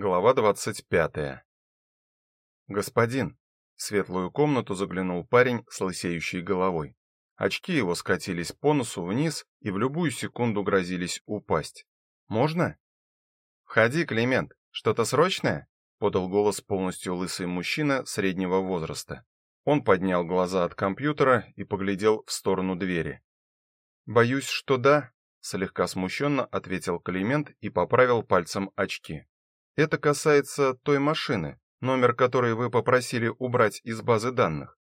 Глава 25. Господин, в светлую комнату заглянул парень с лысеющей головой. Очки его скатились по носу вниз и в любую секунду грозились упасть. Можно? Входи, Климент. Что-то срочное? подал голос полностью лысый мужчина среднего возраста. Он поднял глаза от компьютера и поглядел в сторону двери. Боюсь, что да, слегка смущенно ответил Климент и поправил пальцем очки. Это касается той машины, номер которой вы попросили убрать из базы данных.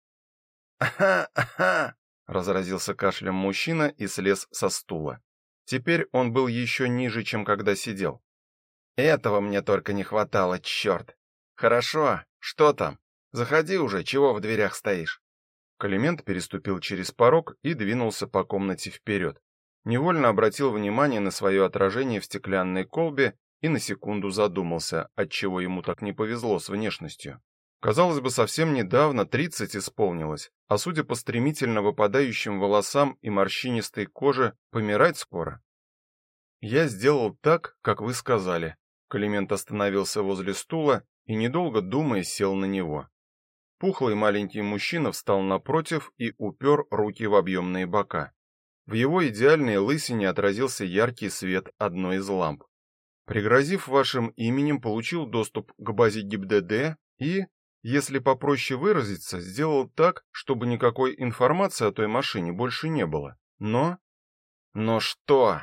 Ага, ага, разразился кашлем мужчина и слез со стула. Теперь он был еще ниже, чем когда сидел. Этого мне только не хватало, черт. Хорошо, что там? Заходи уже, чего в дверях стоишь? Климент переступил через порог и двинулся по комнате вперед. Невольно обратил внимание на свое отражение в стеклянной колбе и на секунду задумался, отчего ему так не повезло с внешностью. Казалось бы, совсем недавно 30 исполнилось, а судя по стремительно выпадающим волосам и морщинистой коже, помирать скоро. Я сделал так, как вы сказали. Климент остановился возле стула и недолго думая сел на него. Пухлый маленький мужчина встал напротив и упер руки в объемные бока. В его идеальной лысине отразился яркий свет одной из ламп пригрозив вашим именем, получил доступ к базе ГИБДД и, если попроще выразиться, сделал так, чтобы никакой информации о той машине больше не было. Но но что?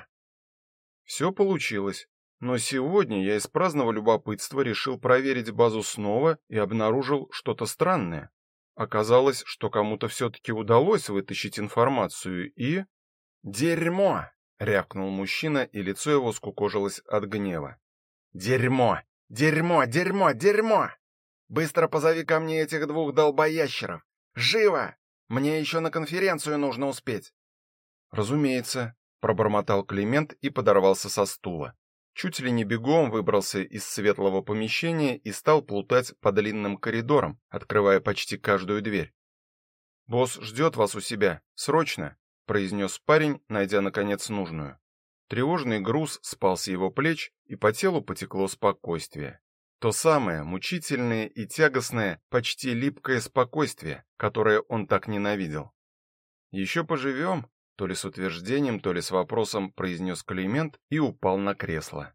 Все получилось. Но сегодня я из праздного любопытства решил проверить базу снова и обнаружил что-то странное. Оказалось, что кому-то все таки удалось вытащить информацию и дерьмо рявкнул мужчина, и лицо его скукожилось от гнева. Дерьмо, дерьмо, дерьмо, дерьмо. Быстро позови ко мне этих двух долбоящеров. Живо! Мне еще на конференцию нужно успеть. Разумеется, пробормотал Климент и подорвался со стула. Чуть ли не бегом выбрался из светлого помещения и стал плутать по длинным коридорам, открывая почти каждую дверь. Босс ждет вас у себя, срочно произнес парень, найдя наконец нужную. Тревожный груз спал с его плеч, и по телу потекло спокойствие. То самое мучительное и тягостное, почти липкое спокойствие, которое он так ненавидел. «Еще поживем?» — то ли с утверждением, то ли с вопросом произнес Климент и упал на кресло.